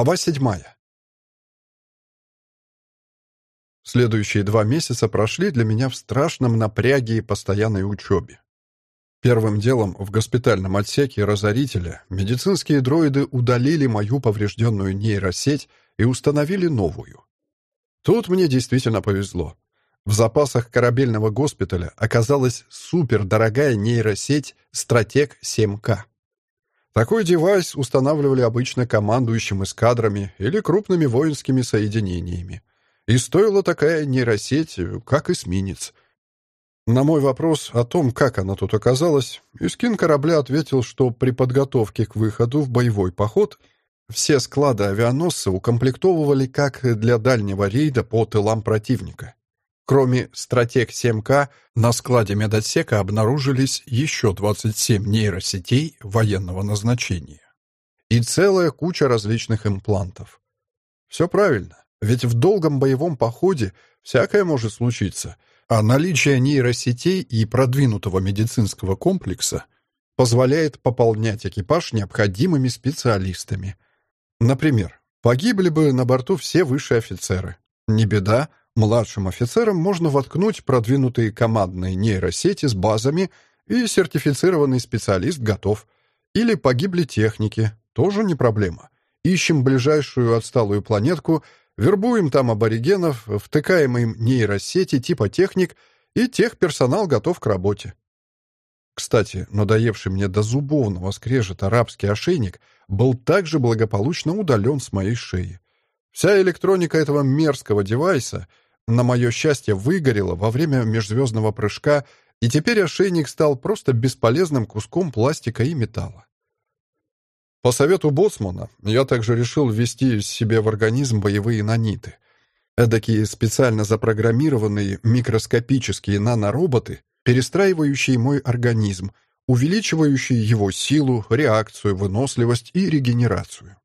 Глава седьмая. Следующие два месяца прошли для меня в страшном напряге и постоянной учебе. Первым делом в госпитальном отсеке разорителя медицинские дроиды удалили мою поврежденную нейросеть и установили новую. Тут мне действительно повезло. В запасах корабельного госпиталя оказалась супердорогая нейросеть «Стратег 7К». Такой девайс устанавливали обычно командующим эскадрами или крупными воинскими соединениями. И стоила такая нейросеть, как эсминец. На мой вопрос о том, как она тут оказалась, Искин корабля ответил, что при подготовке к выходу в боевой поход все склады авианосца укомплектовывали как для дальнего рейда по тылам противника. Кроме «Стратег-7К», на складе медотсека обнаружились еще 27 нейросетей военного назначения. И целая куча различных имплантов. Все правильно, ведь в долгом боевом походе всякое может случиться, а наличие нейросетей и продвинутого медицинского комплекса позволяет пополнять экипаж необходимыми специалистами. Например, погибли бы на борту все высшие офицеры. Не беда, Младшим офицерам можно воткнуть продвинутые командные нейросети с базами, и сертифицированный специалист готов. Или погибли техники, тоже не проблема. Ищем ближайшую отсталую планетку, вербуем там аборигенов, втыкаем им нейросети типа техник, и техперсонал готов к работе. Кстати, надоевший мне до зубовного скрежет арабский ошейник был также благополучно удален с моей шеи. Вся электроника этого мерзкого девайса, на мое счастье, выгорела во время межзвездного прыжка, и теперь ошейник стал просто бесполезным куском пластика и металла. По совету боцмана я также решил ввести себе в организм боевые наниты. Эдакие специально запрограммированные микроскопические нанороботы, перестраивающие мой организм, увеличивающие его силу, реакцию, выносливость и регенерацию.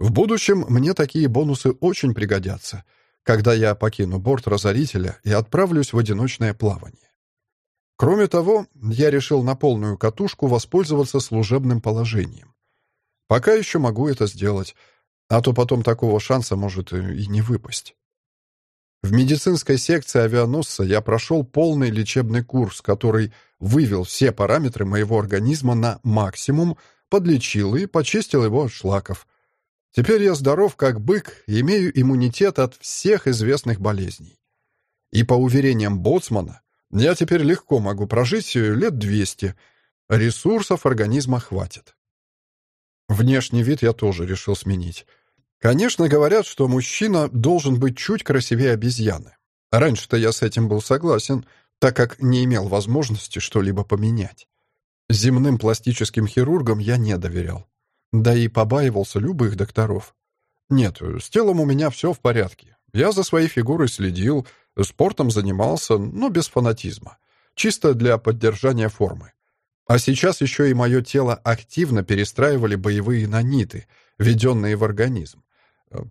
В будущем мне такие бонусы очень пригодятся, когда я покину борт Разорителя и отправлюсь в одиночное плавание. Кроме того, я решил на полную катушку воспользоваться служебным положением. Пока еще могу это сделать, а то потом такого шанса может и не выпасть. В медицинской секции авианосца я прошел полный лечебный курс, который вывел все параметры моего организма на максимум, подлечил и почистил его от шлаков — Теперь я здоров как бык имею иммунитет от всех известных болезней. И по уверениям боцмана, я теперь легко могу прожить лет 200. Ресурсов организма хватит. Внешний вид я тоже решил сменить. Конечно, говорят, что мужчина должен быть чуть красивее обезьяны. Раньше-то я с этим был согласен, так как не имел возможности что-либо поменять. Земным пластическим хирургам я не доверял. Да и побаивался любых докторов. Нет, с телом у меня все в порядке. Я за своей фигурой следил, спортом занимался, но без фанатизма. Чисто для поддержания формы. А сейчас еще и мое тело активно перестраивали боевые наниты, введенные в организм.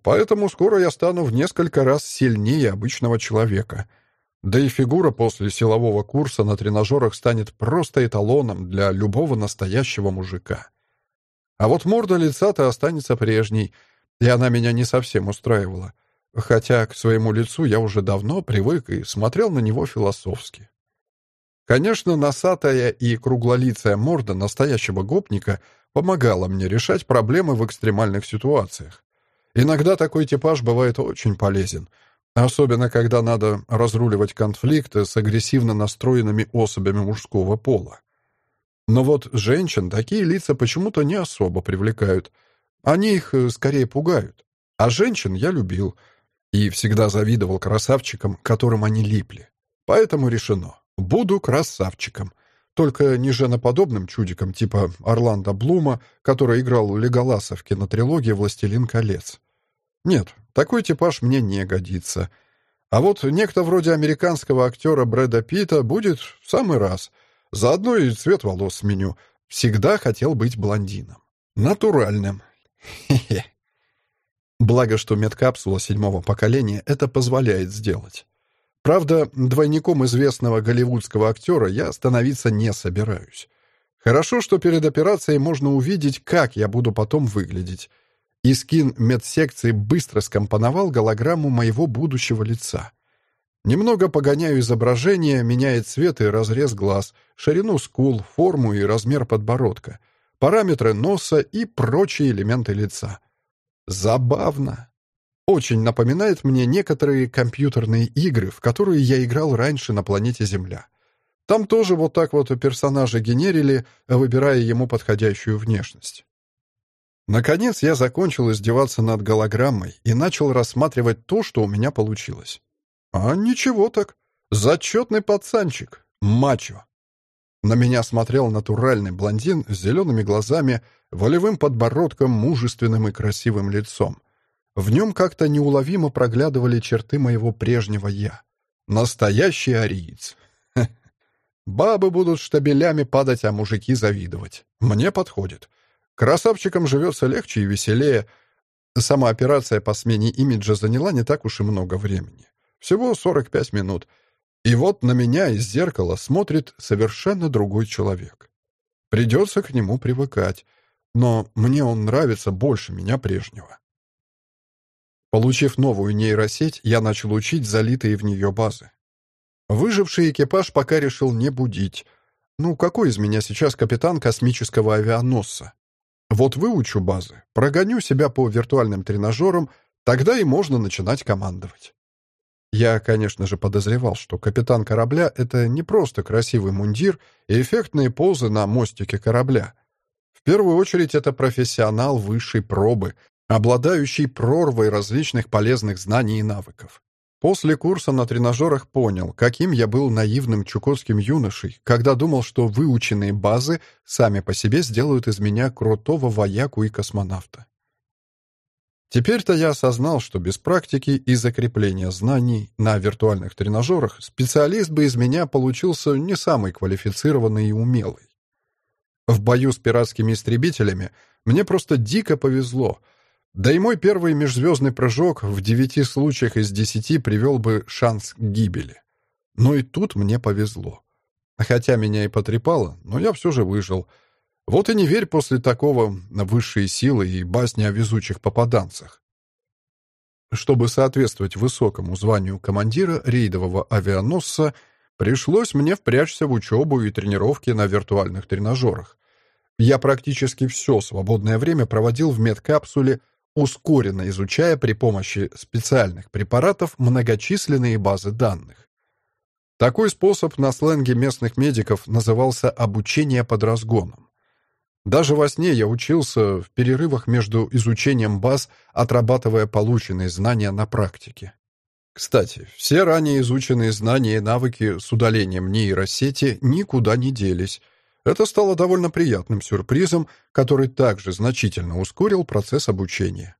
Поэтому скоро я стану в несколько раз сильнее обычного человека. Да и фигура после силового курса на тренажерах станет просто эталоном для любого настоящего мужика. А вот морда лица-то останется прежней, и она меня не совсем устраивала. Хотя к своему лицу я уже давно привык и смотрел на него философски. Конечно, носатая и круглолицая морда настоящего гопника помогала мне решать проблемы в экстремальных ситуациях. Иногда такой типаж бывает очень полезен, особенно когда надо разруливать конфликты с агрессивно настроенными особями мужского пола. Но вот женщин такие лица почему-то не особо привлекают. Они их э, скорее пугают. А женщин я любил и всегда завидовал красавчикам, которым они липли. Поэтому решено. Буду красавчиком. Только не женоподобным чудиком типа Орландо Блума, который играл Леголаса в кинотрилогии «Властелин колец». Нет, такой типаж мне не годится. А вот некто вроде американского актера Брэда Питта будет в самый раз — Заодно и цвет волос сменю. Всегда хотел быть блондином. Натуральным. Хе-хе. Благо, что медкапсула седьмого поколения это позволяет сделать. Правда, двойником известного голливудского актера я становиться не собираюсь. Хорошо, что перед операцией можно увидеть, как я буду потом выглядеть. и скин медсекции быстро скомпоновал голограмму моего будущего лица. Немного погоняю изображение, меняет цвет и разрез глаз, ширину скул, форму и размер подбородка, параметры носа и прочие элементы лица. Забавно. Очень напоминает мне некоторые компьютерные игры, в которые я играл раньше на планете Земля. Там тоже вот так вот персонажа генерили, выбирая ему подходящую внешность. Наконец я закончил издеваться над голограммой и начал рассматривать то, что у меня получилось. А ничего так. Зачетный пацанчик. Мачо. На меня смотрел натуральный блондин с зелеными глазами, волевым подбородком, мужественным и красивым лицом. В нем как-то неуловимо проглядывали черты моего прежнего «я». Настоящий ариец. Бабы будут штабелями падать, а мужики завидовать. Мне подходит. Красавчикам живется легче и веселее. Сама операция по смене имиджа заняла не так уж и много времени. Всего 45 минут. И вот на меня из зеркала смотрит совершенно другой человек. Придется к нему привыкать. Но мне он нравится больше меня прежнего. Получив новую нейросеть, я начал учить залитые в нее базы. Выживший экипаж пока решил не будить. Ну, какой из меня сейчас капитан космического авианосца? Вот выучу базы, прогоню себя по виртуальным тренажерам, тогда и можно начинать командовать. Я, конечно же, подозревал, что капитан корабля — это не просто красивый мундир и эффектные позы на мостике корабля. В первую очередь это профессионал высшей пробы, обладающий прорвой различных полезных знаний и навыков. После курса на тренажерах понял, каким я был наивным чукотским юношей, когда думал, что выученные базы сами по себе сделают из меня крутого вояку и космонавта. Теперь-то я осознал, что без практики и закрепления знаний на виртуальных тренажерах специалист бы из меня получился не самый квалифицированный и умелый. В бою с пиратскими истребителями мне просто дико повезло — да и мой первый межзвездный прыжок в девяти случаях из десяти привел бы шанс к гибели. Но и тут мне повезло. Хотя меня и потрепало, но я все же выжил. Вот и не верь после такого на высшие силы и басни о везучих попаданцах. Чтобы соответствовать высокому званию командира рейдового авианосца, пришлось мне впрячься в учебу и тренировки на виртуальных тренажерах. Я практически все свободное время проводил в медкапсуле ускоренно изучая при помощи специальных препаратов многочисленные базы данных. Такой способ на сленге местных медиков назывался обучение под разгоном. Даже во сне я учился в перерывах между изучением баз, отрабатывая полученные знания на практике. Кстати, все ранее изученные знания и навыки с удалением нейросети никуда не делись — это стало довольно приятным сюрпризом, который также значительно ускорил процесс обучения.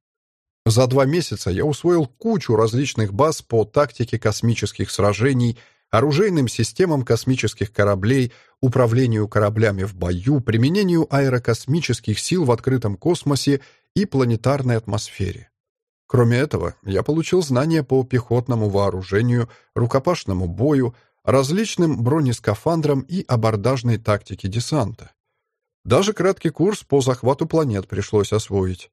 За два месяца я усвоил кучу различных баз по тактике космических сражений, оружейным системам космических кораблей, управлению кораблями в бою, применению аэрокосмических сил в открытом космосе и планетарной атмосфере. Кроме этого, я получил знания по пехотному вооружению, рукопашному бою, различным бронескафандрам и абордажной тактике десанта. Даже краткий курс по захвату планет пришлось освоить.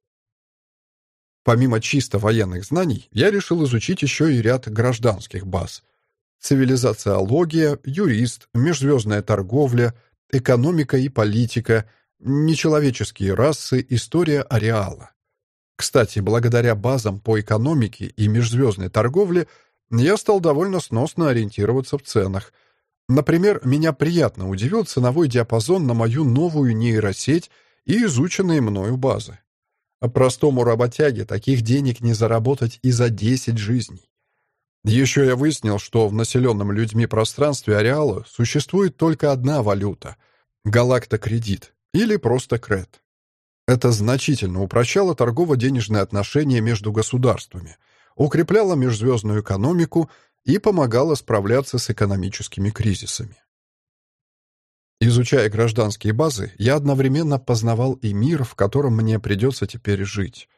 Помимо чисто военных знаний, я решил изучить еще и ряд гражданских баз. Цивилизациология, юрист, межзвездная торговля, экономика и политика, нечеловеческие расы, история ареала. Кстати, благодаря базам по экономике и межзвездной торговле я стал довольно сносно ориентироваться в ценах. Например, меня приятно удивил ценовой диапазон на мою новую нейросеть и изученные мною базы. Простому работяге таких денег не заработать и за 10 жизней. Еще я выяснил, что в населенном людьми пространстве ареала существует только одна валюта — галактокредит или просто кред. Это значительно упрощало торгово-денежные отношения между государствами — укрепляла межзвездную экономику и помогала справляться с экономическими кризисами. Изучая гражданские базы, я одновременно познавал и мир, в котором мне придется теперь жить.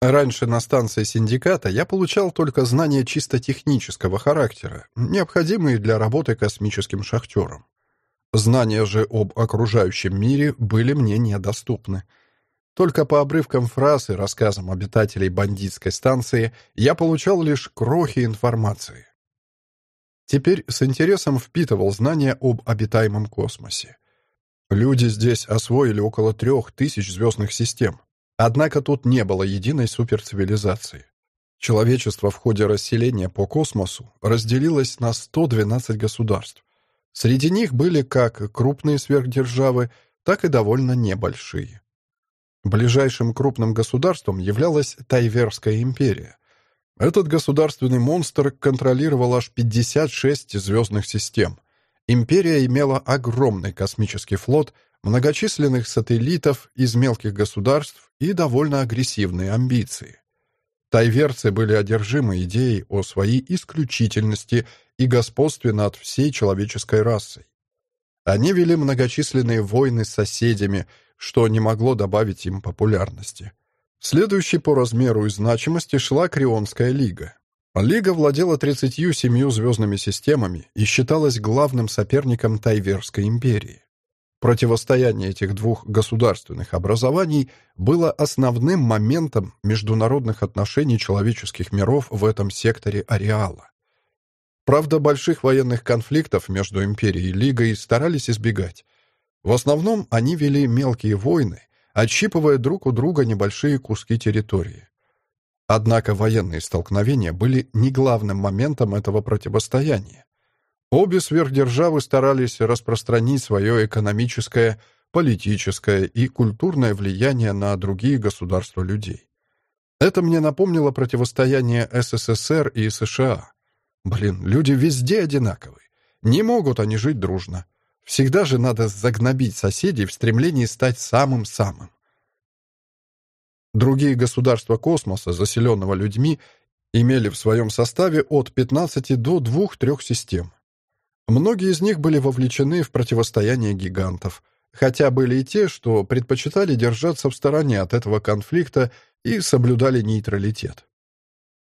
Раньше на станции синдиката я получал только знания чисто технического характера, необходимые для работы космическим шахтером. Знания же об окружающем мире были мне недоступны — Только по обрывкам фраз и рассказам обитателей бандитской станции я получал лишь крохи информации. Теперь с интересом впитывал знания об обитаемом космосе. Люди здесь освоили около трех тысяч звездных систем. Однако тут не было единой суперцивилизации. Человечество в ходе расселения по космосу разделилось на 112 государств. Среди них были как крупные сверхдержавы, так и довольно небольшие. Ближайшим крупным государством являлась Тайверская империя. Этот государственный монстр контролировал аж 56 звездных систем. Империя имела огромный космический флот, многочисленных сателлитов из мелких государств и довольно агрессивные амбиции. Тайверцы были одержимы идеей о своей исключительности и господстве над всей человеческой расой. Они вели многочисленные войны с соседями, что не могло добавить им популярности. Следующей по размеру и значимости шла Крионская лига. Лига владела 37 звездными системами и считалась главным соперником Тайверской империи. Противостояние этих двух государственных образований было основным моментом международных отношений человеческих миров в этом секторе ареала. Правда, больших военных конфликтов между империей и лигой старались избегать. В основном они вели мелкие войны, отщипывая друг у друга небольшие куски территории. Однако военные столкновения были не главным моментом этого противостояния. Обе сверхдержавы старались распространить свое экономическое, политическое и культурное влияние на другие государства людей. Это мне напомнило противостояние СССР и США. Блин, люди везде одинаковые. Не могут они жить дружно. Всегда же надо загнобить соседей в стремлении стать самым-самым. Другие государства космоса, заселенного людьми, имели в своем составе от 15 до 2-3 систем. Многие из них были вовлечены в противостояние гигантов, хотя были и те, что предпочитали держаться в стороне от этого конфликта и соблюдали нейтралитет.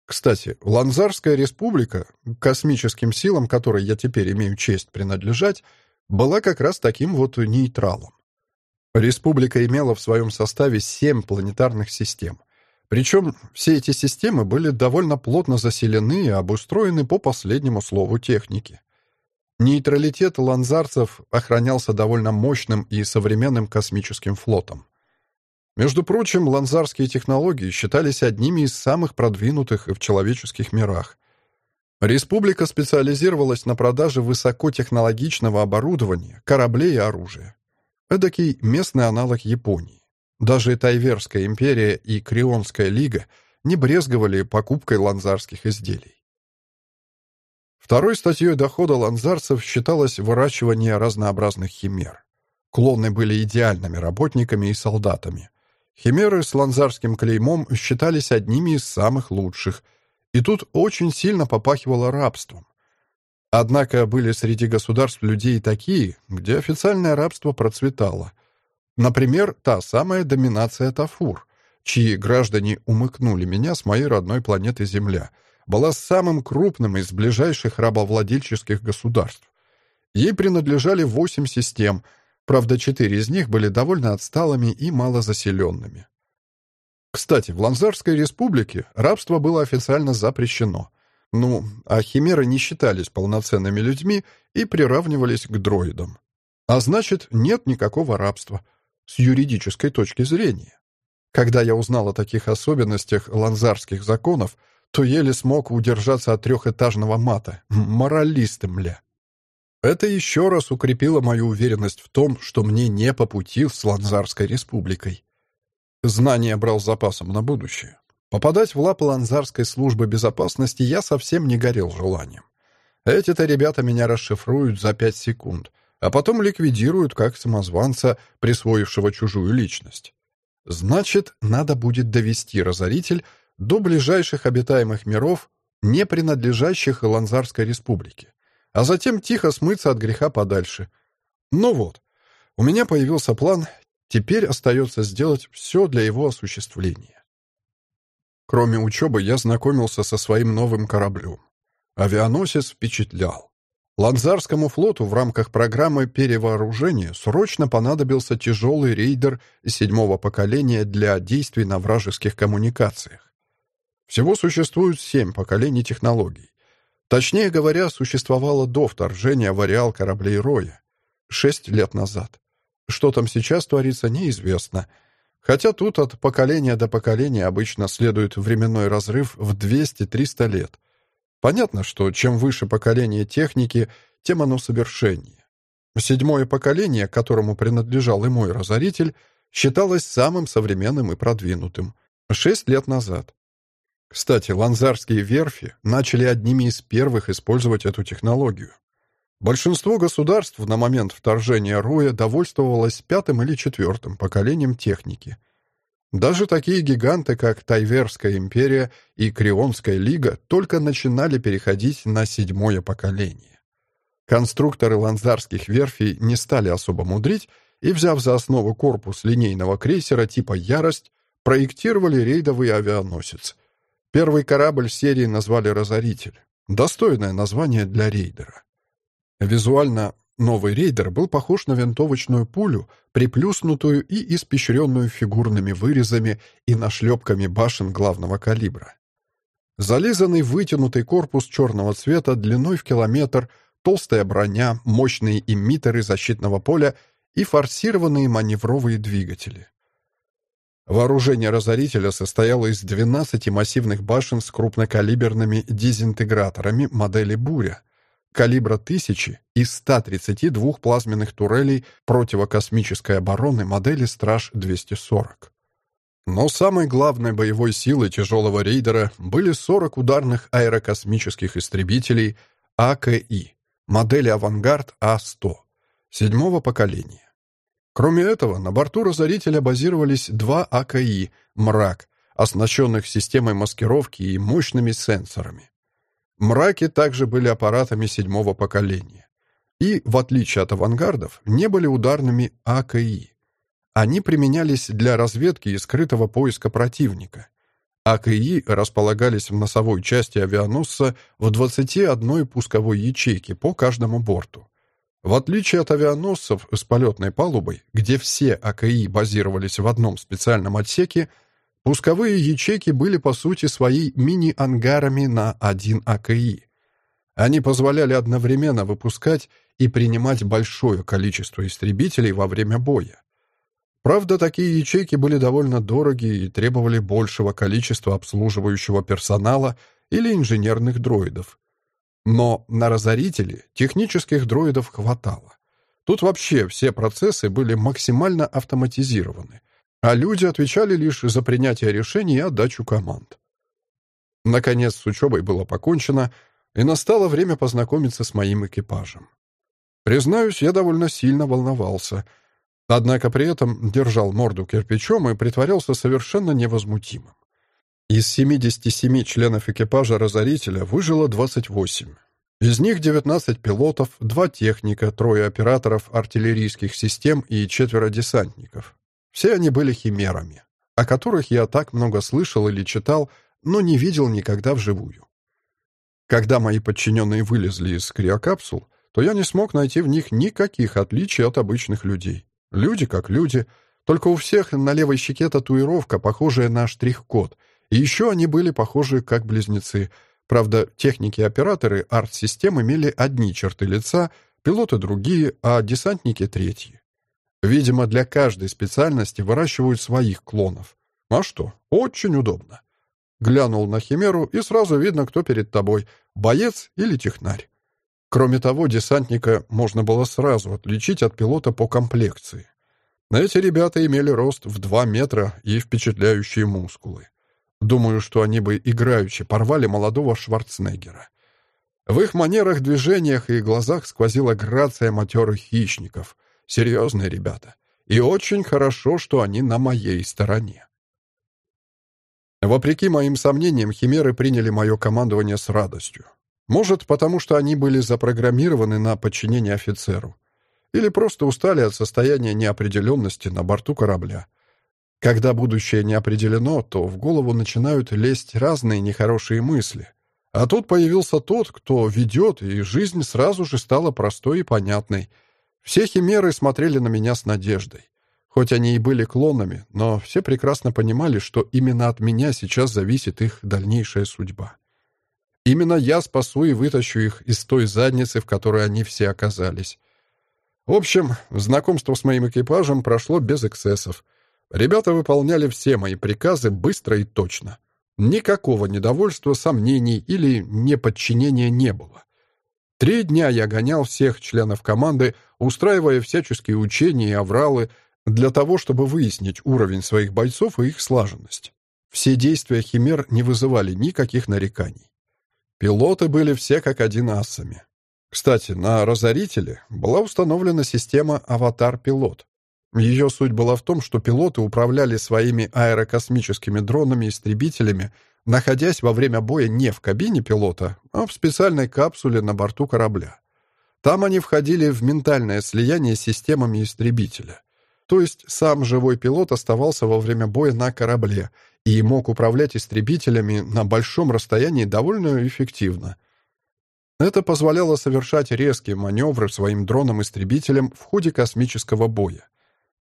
Кстати, Ланзарская республика, космическим силам которой я теперь имею честь принадлежать, была как раз таким вот нейтралом. Республика имела в своем составе семь планетарных систем. Причем все эти системы были довольно плотно заселены и обустроены по последнему слову техники. Нейтралитет ланзарцев охранялся довольно мощным и современным космическим флотом. Между прочим, ланзарские технологии считались одними из самых продвинутых в человеческих мирах. Республика специализировалась на продаже высокотехнологичного оборудования, кораблей и оружия. Эдакий местный аналог Японии. Даже Тайверская империя и Крионская лига не брезговали покупкой ланзарских изделий. Второй статьей дохода ланзарцев считалось выращивание разнообразных химер. Клоны были идеальными работниками и солдатами. Химеры с ланзарским клеймом считались одними из самых лучших, и тут очень сильно попахивало рабством. Однако были среди государств людей такие, где официальное рабство процветало. Например, та самая доминация Тафур, чьи граждане умыкнули меня с моей родной планеты Земля — была самым крупным из ближайших рабовладельческих государств. Ей принадлежали восемь систем, правда, четыре из них были довольно отсталыми и малозаселенными. Кстати, в Ланзарской республике рабство было официально запрещено. Ну, а химеры не считались полноценными людьми и приравнивались к дроидам. А значит, нет никакого рабства с юридической точки зрения. Когда я узнал о таких особенностях ланзарских законов, то еле смог удержаться от трехэтажного мата. Моралисты, мля. Это еще раз укрепило мою уверенность в том, что мне не по пути с Ланзарской республикой. Знания брал запасом на будущее. Попадать в лапы Ланзарской службы безопасности я совсем не горел желанием. Эти-то ребята меня расшифруют за пять секунд, а потом ликвидируют как самозванца, присвоившего чужую личность. Значит, надо будет довести разоритель до ближайших обитаемых миров, не принадлежащих Ланзарской республике, а затем тихо смыться от греха подальше. Ну вот, у меня появился план, теперь остается сделать все для его осуществления. Кроме учебы, я знакомился со своим новым кораблем. Авианосец впечатлял. Ланзарскому флоту в рамках программы перевооружения срочно понадобился тяжелый рейдер седьмого поколения для действий на вражеских коммуникациях. Всего существует семь поколений технологий. Точнее говоря, существовало до вторжения в ареал кораблей Роя, шесть лет назад. Что там сейчас творится, неизвестно. Хотя тут от поколения до поколения обычно следует временной разрыв в 200-300 лет. Понятно, что чем выше поколение техники, тем оно совершеннее. Седьмое поколение, которому принадлежал и мой разоритель, считалось самым современным и продвинутым. Шесть лет назад. Кстати, ланзарские верфи начали одними из первых использовать эту технологию. Большинство государств на момент вторжения Роя довольствовалось пятым или четвертым поколением техники. Даже такие гиганты, как Тайверская империя и Крионская лига, только начинали переходить на седьмое поколение. Конструкторы ланзарских верфей не стали особо мудрить и, взяв за основу корпус линейного крейсера типа «Ярость», проектировали рейдовый авианосец. Первый корабль серии назвали «Разоритель». Достойное название для рейдера. Визуально Новый рейдер был похож на винтовочную пулю, приплюснутую и испещренную фигурными вырезами и нашлепками башен главного калибра. Зализанный вытянутый корпус черного цвета длиной в километр, толстая броня, мощные эмиттеры защитного поля и форсированные маневровые двигатели. Вооружение разорителя состояло из 12 массивных башен с крупнокалиберными дезинтеграторами модели «Буря», калибра 1000 и 132 плазменных турелей противокосмической обороны модели «Страж-240». Но самой главной боевой силой тяжелого рейдера были 40 ударных аэрокосмических истребителей АКИ, модели «Авангард А-100», седьмого поколения. Кроме этого, на борту «Разорителя» базировались два АКИ «Мрак», оснащенных системой маскировки и мощными сенсорами. Мраки также были аппаратами седьмого поколения. И, в отличие от авангардов, не были ударными АКИ. Они применялись для разведки и скрытого поиска противника. АКИ располагались в носовой части авианосца в 21 пусковой ячейке по каждому борту. В отличие от авианосцев с полетной палубой, где все АКИ базировались в одном специальном отсеке, Пусковые ячейки были по сути своей мини-ангарами на один АКИ. Они позволяли одновременно выпускать и принимать большое количество истребителей во время боя. Правда, такие ячейки были довольно дорогие и требовали большего количества обслуживающего персонала или инженерных дроидов. Но на разорителе технических дроидов хватало. Тут вообще все процессы были максимально автоматизированы, а люди отвечали лишь за принятие решений и отдачу команд. Наконец, с учебой было покончено, и настало время познакомиться с моим экипажем. Признаюсь, я довольно сильно волновался, однако при этом держал морду кирпичом и притворялся совершенно невозмутимым. Из 77 членов экипажа «Разорителя» выжило 28. Из них 19 пилотов, два техника, трое операторов артиллерийских систем и четверо десантников. Все они были химерами, о которых я так много слышал или читал, но не видел никогда вживую. Когда мои подчиненные вылезли из криокапсул, то я не смог найти в них никаких отличий от обычных людей. Люди как люди, только у всех на левой щеке татуировка, похожая на штрих-код, еще они были похожи как близнецы. Правда, техники и операторы арт-систем имели одни черты лица, пилоты другие, а десантники — третьи. Видимо, для каждой специальности выращивают своих клонов. А что? Очень удобно. Глянул на Химеру, и сразу видно, кто перед тобой — боец или технарь. Кроме того, десантника можно было сразу отличить от пилота по комплекции. Эти ребята имели рост в 2 метра и впечатляющие мускулы. Думаю, что они бы играючи порвали молодого Шварценеггера. В их манерах, движениях и глазах сквозила грация матерых хищников — Серьезные ребята. И очень хорошо, что они на моей стороне. Вопреки моим сомнениям, химеры приняли мое командование с радостью. Может, потому что они были запрограммированы на подчинение офицеру. Или просто устали от состояния неопределенности на борту корабля. Когда будущее не определено, то в голову начинают лезть разные нехорошие мысли. А тут появился тот, кто ведет, и жизнь сразу же стала простой и понятной. Все химеры смотрели на меня с надеждой. Хоть они и были клонами, но все прекрасно понимали, что именно от меня сейчас зависит их дальнейшая судьба. Именно я спасу и вытащу их из той задницы, в которой они все оказались. В общем, знакомство с моим экипажем прошло без эксцессов. Ребята выполняли все мои приказы быстро и точно. Никакого недовольства, сомнений или неподчинения не было. Три дня я гонял всех членов команды, устраивая всяческие учения и авралы для того, чтобы выяснить уровень своих бойцов и их слаженность. Все действия химер не вызывали никаких нареканий. Пилоты были все как один асами. Кстати, на «Разорителе» была установлена система «Аватар-пилот». Ее суть была в том, что пилоты управляли своими аэрокосмическими дронами-истребителями, находясь во время боя не в кабине пилота, а в специальной капсуле на борту корабля. Там они входили в ментальное слияние с системами истребителя. То есть сам живой пилот оставался во время боя на корабле и мог управлять истребителями на большом расстоянии довольно эффективно – это позволяло совершать резкие маневры своим дроном-истребителем в ходе космического боя.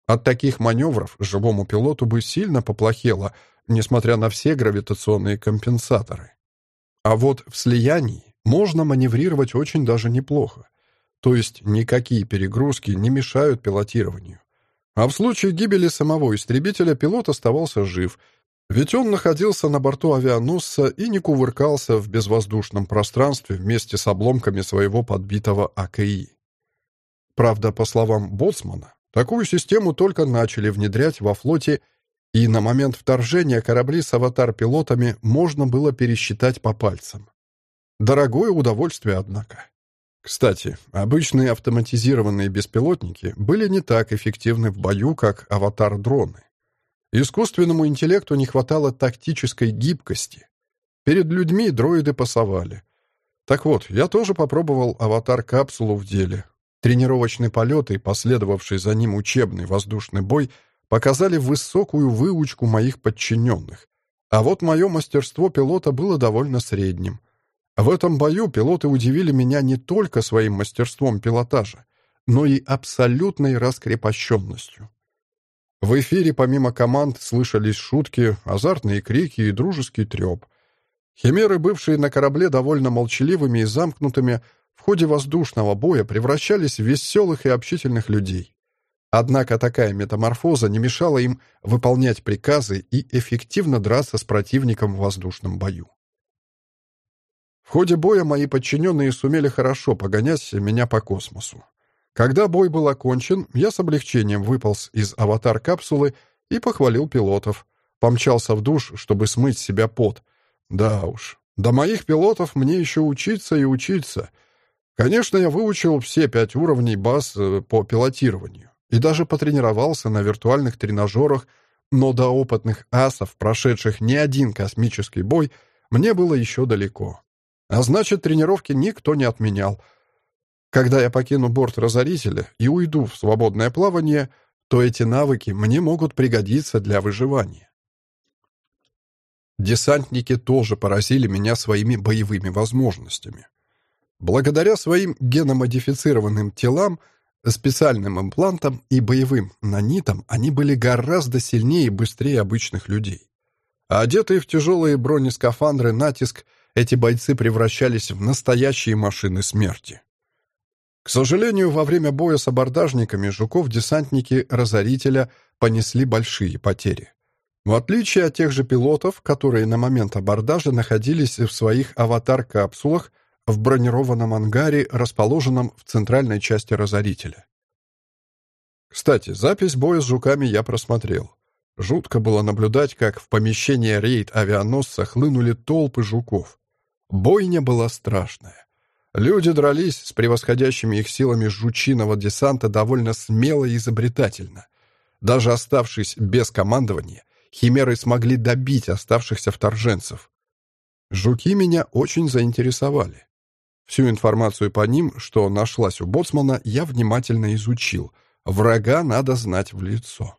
От таких маневров живому пилоту бы сильно поплохело, несмотря на все гравитационные компенсаторы. А вот в слиянии можно маневрировать очень даже неплохо. То есть никакие перегрузки не мешают пилотированию. А в случае гибели самого истребителя пилот оставался жив ведь он находился на борту авианосца и не кувыркался в безвоздушном пространстве вместе с обломками своего подбитого АКИ. Правда, по словам Боцмана, такую систему только начали внедрять во флоте, и на момент вторжения корабли с аватар-пилотами можно было пересчитать по пальцам. Дорогое удовольствие, однако. Кстати, обычные автоматизированные беспилотники были не так эффективны в бою, как аватар-дроны. Искусственному интеллекту не хватало тактической гибкости. Перед людьми дроиды пасовали. Так вот, я тоже попробовал аватар-капсулу в деле. Тренировочный полет и последовавший за ним учебный воздушный бой показали высокую выучку моих подчиненных. А вот мое мастерство пилота было довольно средним. В этом бою пилоты удивили меня не только своим мастерством пилотажа, но и абсолютной раскрепощенностью. В эфире помимо команд слышались шутки, азартные крики и дружеский треп. Химеры, бывшие на корабле довольно молчаливыми и замкнутыми, ходе воздушного боя превращались в веселых и общительных людей. Однако такая метаморфоза не мешала им выполнять приказы и эффективно драться с противником в воздушном бою. В ходе боя мои подчиненные сумели хорошо погонять меня по космосу. Когда бой был окончен, я с облегчением выполз из аватар-капсулы и похвалил пилотов. Помчался в душ, чтобы смыть себя пот. Да уж, до моих пилотов мне еще учиться и учиться. Конечно, я выучил все пять уровней баз э, по пилотированию и даже потренировался на виртуальных тренажерах, но до опытных асов, прошедших не один космический бой, мне было еще далеко. А значит, тренировки никто не отменял — когда я покину борт Разорителя и уйду в свободное плавание, то эти навыки мне могут пригодиться для выживания. Десантники тоже поразили меня своими боевыми возможностями. Благодаря своим геномодифицированным телам, специальным имплантам и боевым нанитам они были гораздо сильнее и быстрее обычных людей. А одетые в тяжелые бронескафандры натиск, эти бойцы превращались в настоящие машины смерти. К сожалению, во время боя с абордажниками жуков-десантники Разорителя понесли большие потери. В отличие от тех же пилотов, которые на момент абордажа находились в своих аватар-капсулах в бронированном ангаре, расположенном в центральной части Разорителя. Кстати, запись боя с жуками я просмотрел. Жутко было наблюдать, как в помещение рейд-авианосца хлынули толпы жуков. Бойня была страшная. Люди дрались с превосходящими их силами жучиного десанта довольно смело и изобретательно. Даже оставшись без командования, химеры смогли добить оставшихся вторженцев. Жуки меня очень заинтересовали. Всю информацию по ним, что нашлась у боцмана, я внимательно изучил. Врага надо знать в лицо.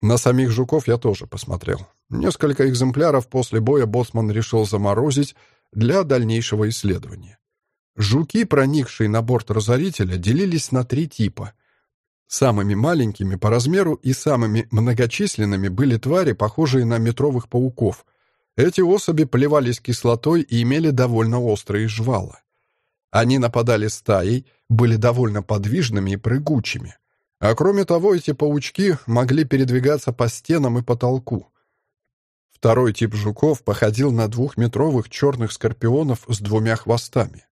На самих жуков я тоже посмотрел. Несколько экземпляров после боя боцман решил заморозить, для дальнейшего исследования. Жуки, проникшие на борт разорителя, делились на три типа. Самыми маленькими по размеру и самыми многочисленными были твари, похожие на метровых пауков. Эти особи плевались кислотой и имели довольно острые жвала. Они нападали стаей, были довольно подвижными и прыгучими. А кроме того, эти паучки могли передвигаться по стенам и потолку. Второй тип жуков походил на двухметровых черных скорпионов с двумя хвостами.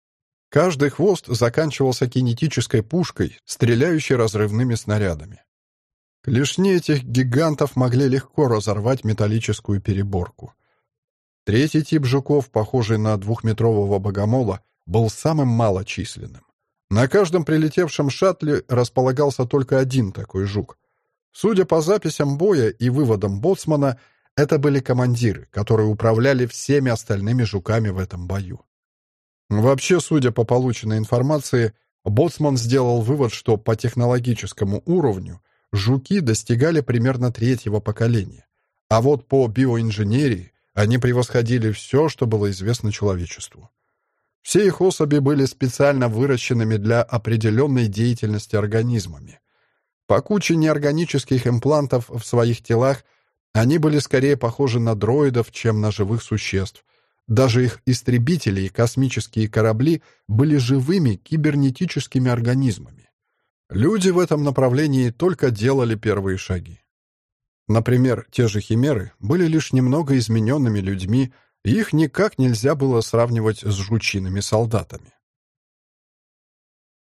Каждый хвост заканчивался кинетической пушкой, стреляющей разрывными снарядами. Клешни этих гигантов могли легко разорвать металлическую переборку. Третий тип жуков, похожий на двухметрового богомола, был самым малочисленным. На каждом прилетевшем шаттле располагался только один такой жук. Судя по записям боя и выводам боцмана, это были командиры, которые управляли всеми остальными жуками в этом бою. Вообще, судя по полученной информации, боцман сделал вывод, что по технологическому уровню жуки достигали примерно третьего поколения, а вот по биоинженерии они превосходили все, что было известно человечеству. Все их особи были специально выращенными для определенной деятельности организмами. По куче неорганических имплантов в своих телах они были скорее похожи на дроидов, чем на живых существ. Даже их истребители и космические корабли были живыми кибернетическими организмами. Люди в этом направлении только делали первые шаги. Например, те же химеры были лишь немного измененными людьми, их никак нельзя было сравнивать с жучиными солдатами.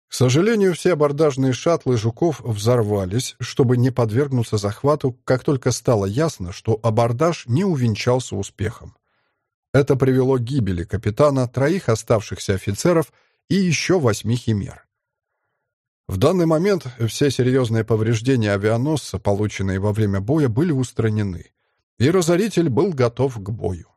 К сожалению, все абордажные шаттлы «Жуков» взорвались, чтобы не подвергнуться захвату, как только стало ясно, что абордаж не увенчался успехом. Это привело к гибели капитана, троих оставшихся офицеров и еще восьми химер. В данный момент все серьезные повреждения авианосца, полученные во время боя, были устранены, и разоритель был готов к бою.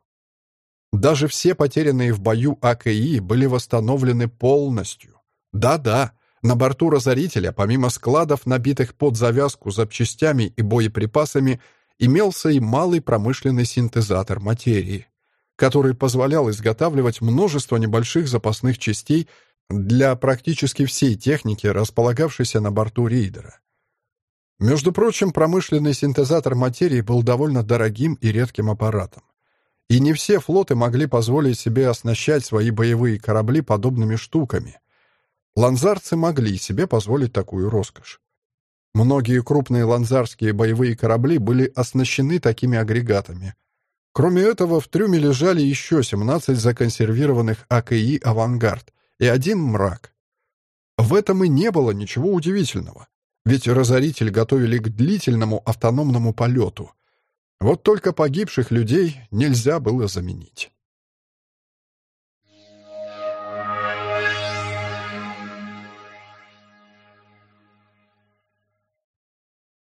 Даже все потерянные в бою АКИ были восстановлены полностью. Да-да, на борту «Разорителя», помимо складов, набитых под завязку запчастями и боеприпасами, имелся и малый промышленный синтезатор материи, который позволял изготавливать множество небольших запасных частей для практически всей техники, располагавшейся на борту рейдера. Между прочим, промышленный синтезатор материи был довольно дорогим и редким аппаратом. И не все флоты могли позволить себе оснащать свои боевые корабли подобными штуками. Ланзарцы могли себе позволить такую роскошь. Многие крупные ланзарские боевые корабли были оснащены такими агрегатами. Кроме этого, в трюме лежали еще 17 законсервированных АКИ «Авангард» и один «Мрак». В этом и не было ничего удивительного, ведь «Разоритель» готовили к длительному автономному полету — вот только погибших людей нельзя было заменить.